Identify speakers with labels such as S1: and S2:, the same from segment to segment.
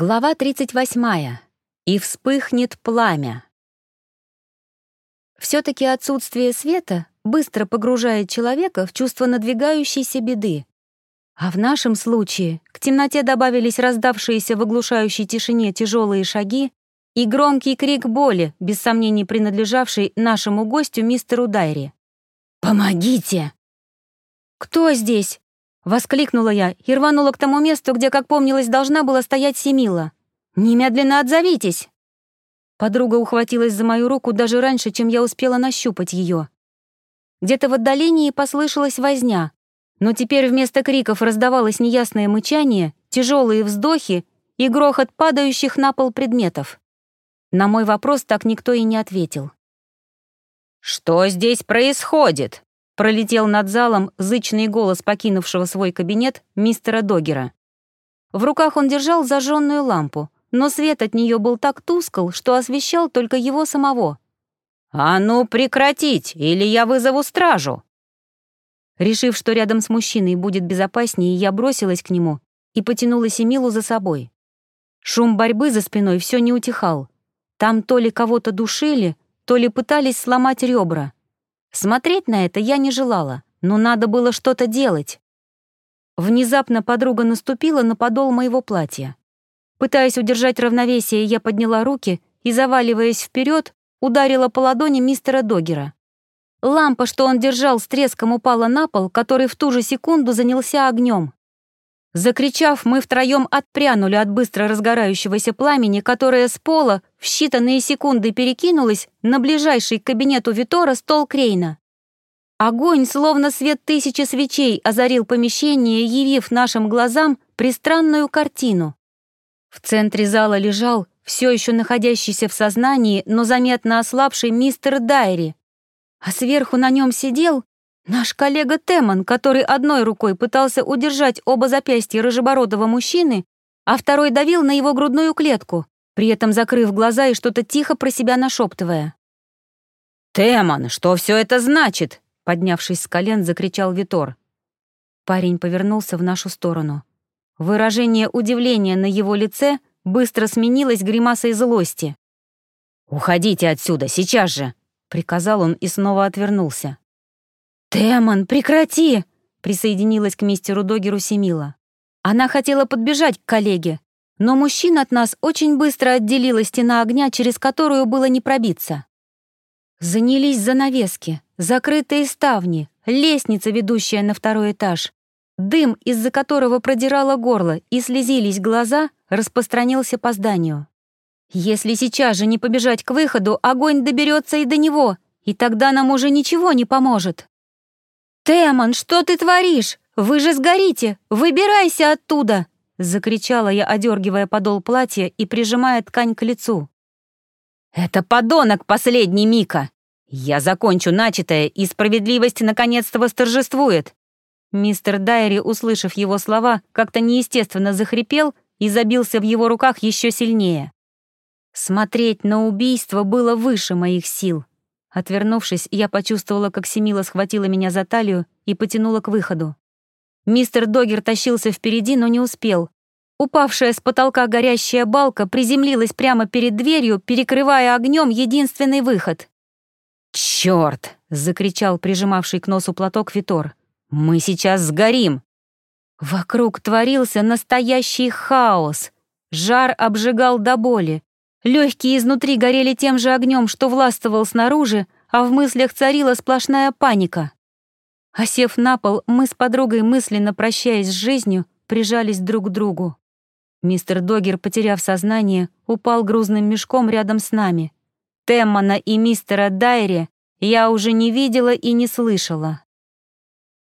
S1: Глава 38. И вспыхнет пламя. Все-таки отсутствие света быстро погружает человека в чувство надвигающейся беды. А в нашем случае к темноте добавились раздавшиеся в оглушающей тишине тяжелые шаги и громкий крик боли, без сомнений принадлежавший нашему гостю мистеру Дайри. «Помогите!» «Кто здесь?» Воскликнула я и рванула к тому месту, где, как помнилось, должна была стоять Семила. «Немедленно отзовитесь!» Подруга ухватилась за мою руку даже раньше, чем я успела нащупать ее. Где-то в отдалении послышалась возня, но теперь вместо криков раздавалось неясное мычание, тяжелые вздохи и грохот падающих на пол предметов. На мой вопрос так никто и не ответил.
S2: «Что здесь происходит?» Пролетел над залом зычный голос покинувшего свой кабинет мистера Догера. В руках он держал зажженную лампу, но свет от нее был так тускл, что освещал только его самого. «А ну прекратить, или я вызову стражу!» Решив, что рядом с мужчиной будет безопаснее, я бросилась к нему и потянула Семилу за собой. Шум борьбы за спиной все не утихал. Там то ли кого-то душили, то ли пытались сломать ребра. Смотреть на это я не желала, но надо было что-то делать. Внезапно подруга наступила на подол моего платья. Пытаясь удержать равновесие, я подняла руки и, заваливаясь вперед, ударила по ладони мистера Догера. Лампа, что он держал, с треском упала на пол, который в ту же секунду занялся огнем. Закричав, мы втроем отпрянули от быстро разгорающегося пламени, которое с пола в считанные секунды перекинулось на ближайший к кабинету Витора стол Крейна. Огонь, словно свет тысячи свечей, озарил помещение, явив нашим глазам пристранную картину. В центре зала лежал, все еще находящийся в сознании, но заметно ослабший мистер Дайри, а сверху на нем сидел Наш коллега Теман, который одной рукой пытался удержать оба запястья рыжебородого мужчины, а второй давил на его грудную клетку, при этом закрыв глаза и что-то тихо про себя нашептывая. «Теман, что все это значит?»
S1: Поднявшись с колен, закричал Витор. Парень повернулся в нашу сторону. Выражение удивления на его лице быстро сменилось гримасой злости.
S2: «Уходите отсюда, сейчас же!» — приказал он и снова отвернулся.
S1: «Темон, прекрати!» — присоединилась к мистеру Догеру Семила. Она хотела подбежать к коллеге, но мужчин от нас очень быстро отделила стена огня, через которую было не пробиться. Занялись занавески, закрытые ставни, лестница, ведущая на второй этаж. Дым, из-за которого продирало горло и слезились глаза, распространился по зданию. Если сейчас же не побежать к выходу, огонь доберется и до него, и тогда нам уже ничего не поможет. «Темон, что ты творишь? Вы же сгорите! Выбирайся оттуда!» Закричала я, одергивая подол платья и прижимая ткань к лицу.
S2: «Это подонок последний Мика! Я закончу начатое, и справедливость наконец-то восторжествует!»
S1: Мистер Дайри, услышав его слова, как-то неестественно захрипел и забился в его руках еще сильнее. Смотреть на убийство было выше моих сил. Отвернувшись, я почувствовала, как Семила схватила меня за талию и потянула к выходу. Мистер Догер тащился впереди, но не успел. Упавшая с потолка горящая балка приземлилась прямо перед дверью, перекрывая огнем единственный выход.
S2: «Чёрт!» — закричал прижимавший к носу платок Витор. «Мы сейчас сгорим!»
S1: Вокруг творился настоящий хаос. Жар обжигал до боли. Легкие изнутри горели тем же огнем, что властвовал снаружи, а в мыслях царила сплошная паника. Осев на пол, мы с подругой, мысленно прощаясь с жизнью, прижались друг к другу. Мистер Догер, потеряв сознание, упал грузным мешком рядом с нами. Теммана и мистера Дайри я уже не видела и не слышала.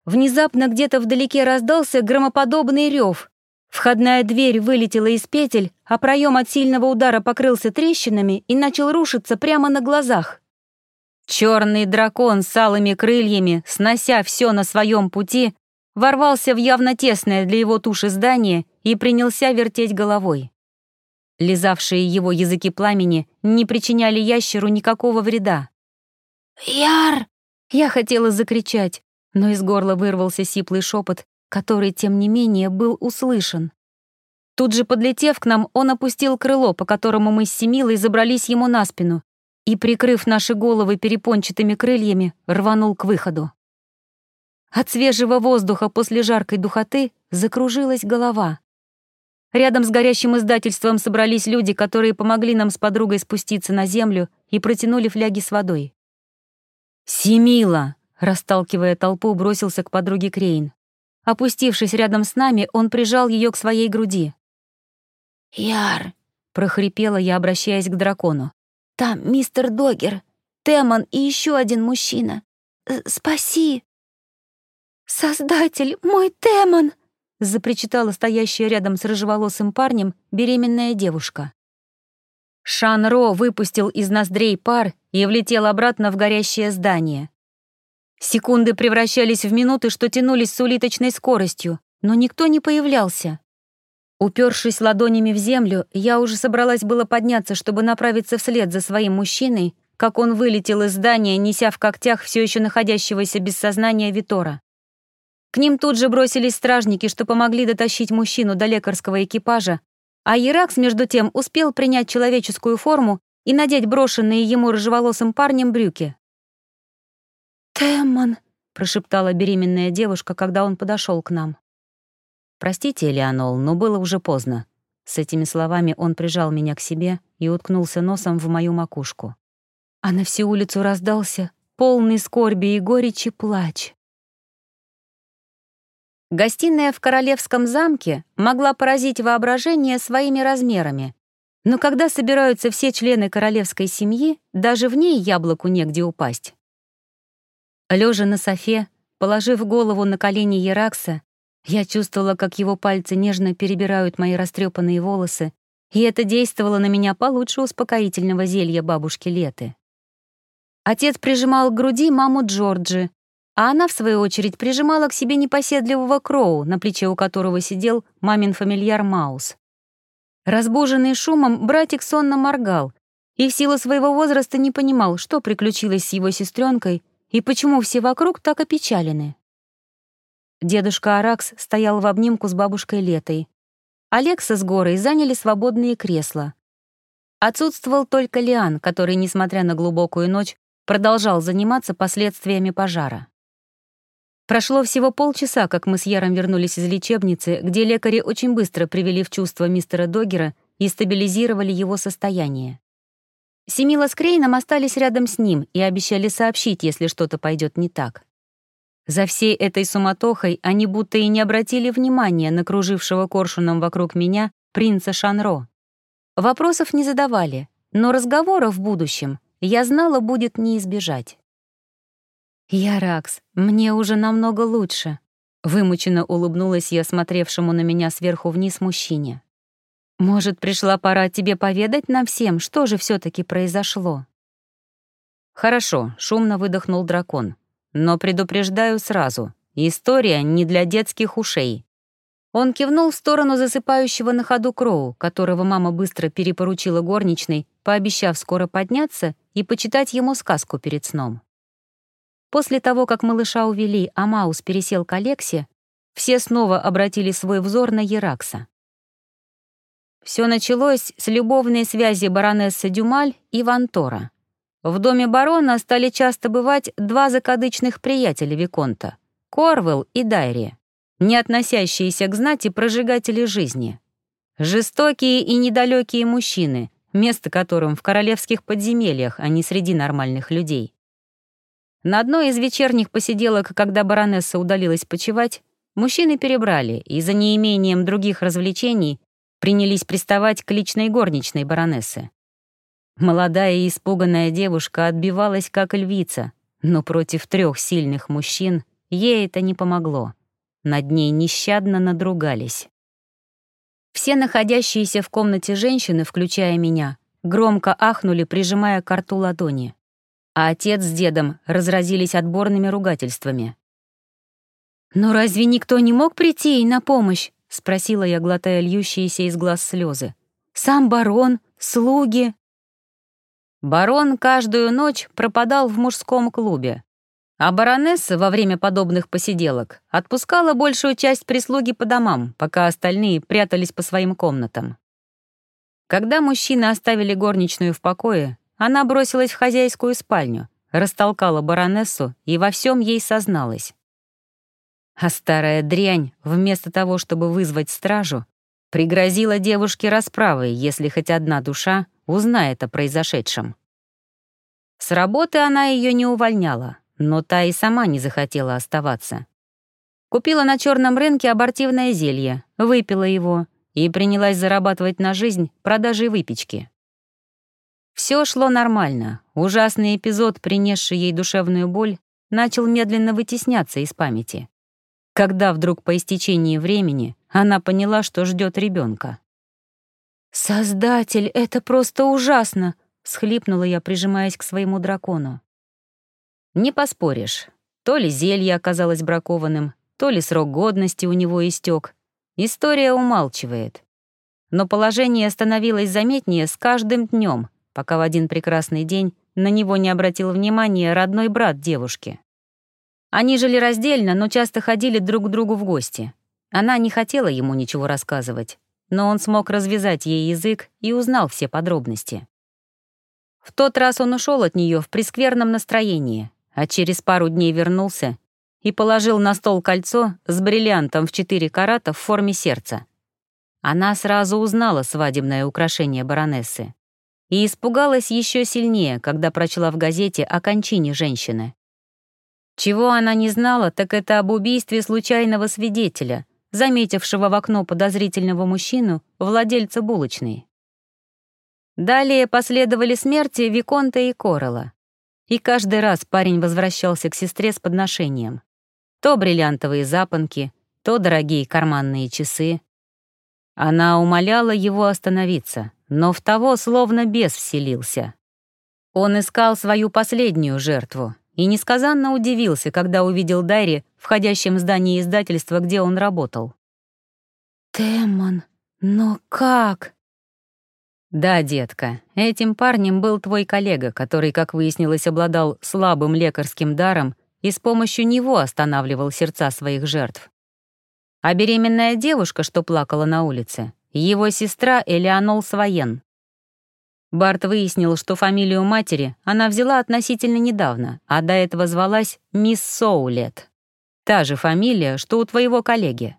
S1: Внезапно где-то вдалеке раздался громоподобный рев, Входная дверь вылетела из петель, а проем от сильного удара покрылся трещинами и начал рушиться прямо на глазах. Черный дракон с алыми крыльями, снося все на своем пути, ворвался в явно тесное для его туши здание и принялся вертеть головой. Лизавшие его языки пламени не причиняли ящеру никакого вреда. «Яр!» Я хотела закричать, но из горла вырвался сиплый шепот, который, тем не менее, был услышан. Тут же подлетев к нам, он опустил крыло, по которому мы с Семилой забрались ему на спину и, прикрыв наши головы перепончатыми крыльями, рванул к выходу. От свежего воздуха после жаркой духоты закружилась голова. Рядом с горящим издательством собрались люди, которые помогли нам с подругой спуститься на землю и протянули фляги с водой. «Семила!» — расталкивая толпу, бросился к подруге Крейн. Опустившись рядом с нами, он прижал ее к своей груди.
S3: «Яр!»
S1: — прохрипела я, обращаясь к дракону.
S3: «Там мистер Догер, Темон и еще один мужчина. Э, спаси!» «Создатель, мой Темон!» — запричитала стоящая рядом с рыжеволосым парнем беременная девушка. Шанро выпустил из ноздрей пар и влетел обратно в горящее здание. Секунды превращались в минуты, что тянулись с улиточной скоростью, но никто не появлялся. Упершись ладонями в землю, я уже собралась было подняться, чтобы направиться вслед за своим мужчиной, как он вылетел из здания, неся в когтях все еще находящегося без сознания Витора. К ним тут же бросились стражники, что помогли дотащить мужчину до лекарского экипажа, а Еракс, между тем, успел принять человеческую форму и надеть брошенные ему рыжеволосым парнем брюки. «Тэммон», —
S1: прошептала беременная девушка, когда он подошел к нам. «Простите, Элеонол, но было уже поздно». С этими словами он прижал меня к себе и уткнулся носом в мою макушку. А на всю улицу раздался полный скорби и горечи плач. Гостиная в королевском замке могла поразить воображение своими размерами, но когда собираются все члены королевской семьи, даже в ней яблоку негде упасть. Лежа на софе, положив голову на колени Еракса, я чувствовала, как его пальцы нежно перебирают мои растрепанные волосы, и это действовало на меня получше успокоительного зелья бабушки Леты. Отец прижимал к груди маму Джорджи, а она, в свою очередь, прижимала к себе непоседливого Кроу, на плече у которого сидел мамин фамильяр Маус. Разбуженный шумом, братик сонно моргал и в силу своего возраста не понимал, что приключилось с его сестренкой и почему все вокруг так опечалены. Дедушка Аракс стоял в обнимку с бабушкой Летой. Алекса с Горой заняли свободные кресла. Отсутствовал только Лиан, который, несмотря на глубокую ночь, продолжал заниматься последствиями пожара. Прошло всего полчаса, как мы с Яром вернулись из лечебницы, где лекари очень быстро привели в чувство мистера Догера и стабилизировали его состояние. Семила с Крейном остались рядом с ним и обещали сообщить, если что-то пойдет не так. За всей этой суматохой они будто и не обратили внимания на кружившего коршуном вокруг меня принца Шанро. Вопросов не задавали, но разговоров в будущем, я знала, будет не избежать. «Я, Ракс, мне уже намного лучше», — вымученно улыбнулась я смотревшему на меня сверху вниз мужчине. «Может, пришла пора тебе поведать нам всем, что же все таки произошло?» «Хорошо», — шумно выдохнул дракон. Но предупреждаю сразу, история не для детских ушей. Он кивнул в сторону засыпающего на ходу Кроу, которого мама быстро перепоручила горничной, пообещав скоро подняться и почитать ему сказку перед сном. После того, как малыша увели, а Маус пересел к Алексе, все снова обратили свой взор на Еракса. Все началось с любовной связи баронессы Дюмаль и Вантора. В доме барона стали часто бывать два закадычных приятеля Виконта — Корвелл и Дайри, не относящиеся к знати прожигатели жизни. Жестокие и недалекие мужчины, место которым в королевских подземельях, а не среди нормальных людей. На одной из вечерних посиделок, когда баронесса удалилась почевать, мужчины перебрали и за неимением других развлечений принялись приставать к личной горничной баронессы. Молодая и испуганная девушка отбивалась как львица, но против трех сильных мужчин ей это не помогло. Над ней нещадно надругались. Все находящиеся в комнате женщины, включая меня, громко ахнули, прижимая к рту ладони. А отец с дедом разразились отборными ругательствами. «Но разве никто не мог прийти ей на помощь?» — спросила я, глотая льющиеся из глаз слезы. «Сам барон, слуги». Барон каждую ночь пропадал в мужском клубе.
S2: А баронесса во время подобных посиделок отпускала большую часть прислуги по домам, пока остальные прятались по своим комнатам. Когда мужчины оставили горничную в покое, она бросилась в хозяйскую спальню, растолкала баронессу и во всем ей созналась. А старая дрянь, вместо того, чтобы вызвать стражу, пригрозила девушке расправой, если хоть одна душа узнает о произошедшем. С работы она ее не увольняла, но та и сама не захотела оставаться. Купила на черном рынке абортивное зелье, выпила его и принялась зарабатывать на жизнь продажей выпечки. Все шло нормально. Ужасный эпизод, принесший ей душевную боль, начал медленно вытесняться из памяти. Когда вдруг по истечении времени она поняла, что ждет ребенка.
S1: «Создатель, это просто ужасно!» — схлипнула я, прижимаясь к своему дракону.
S2: Не поспоришь. То ли зелье оказалось бракованным, то ли срок годности у него истек. История умалчивает. Но положение становилось заметнее с каждым днем, пока в один прекрасный день на него не обратил внимания родной брат девушки. Они жили раздельно, но часто ходили друг к другу в гости. Она не хотела ему ничего рассказывать, но он смог развязать ей язык и узнал все подробности. В тот раз он ушел от нее в прескверном настроении, а через пару дней вернулся и положил на стол кольцо с бриллиантом в четыре карата в форме сердца. Она сразу узнала свадебное украшение баронессы и испугалась еще сильнее, когда прочла в газете о кончине женщины. Чего она не знала, так это об убийстве случайного свидетеля, заметившего в окно подозрительного мужчину, владельца булочной. Далее последовали смерти Виконта и Корола. И каждый раз парень возвращался к сестре с подношением. То бриллиантовые запонки, то дорогие карманные часы. Она умоляла его остановиться, но в того словно бес вселился. Он искал свою последнюю жертву и несказанно удивился, когда увидел Дайри, входящем в здание издательства, где он работал.
S1: «Демон, но как?»
S2: «Да, детка, этим парнем был твой коллега, который, как выяснилось, обладал слабым лекарским даром и с помощью него останавливал сердца своих жертв. А беременная девушка, что плакала на улице, его сестра Элеонол Своен. Барт выяснил, что фамилию матери она взяла относительно недавно, а до этого звалась мисс Соулет. Та же фамилия, что у твоего коллеги.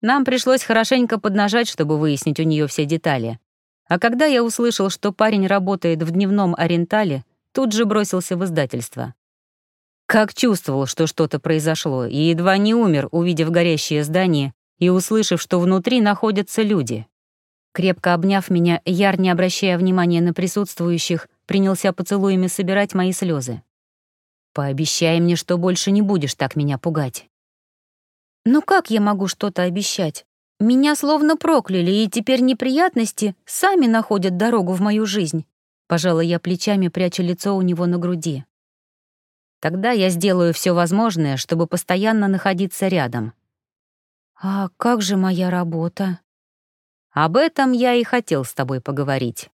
S2: Нам пришлось хорошенько поднажать, чтобы выяснить у нее все детали, а когда я услышал, что парень работает в дневном ориентале, тут же бросился в издательство. Как чувствовал, что что-то произошло, и едва не умер, увидев горящее здание и услышав, что внутри находятся люди. Крепко обняв меня, Яр, не обращая внимания на присутствующих, принялся поцелуями собирать мои слезы. «Пообещай мне, что больше не будешь так меня пугать».
S1: «Ну как я могу что-то обещать? Меня словно прокляли, и теперь неприятности сами находят дорогу в мою жизнь. Пожала я плечами, пряча лицо у него на груди.
S2: Тогда я сделаю все возможное, чтобы постоянно находиться рядом.
S1: А как же моя работа?
S2: Об этом я и хотел с тобой поговорить.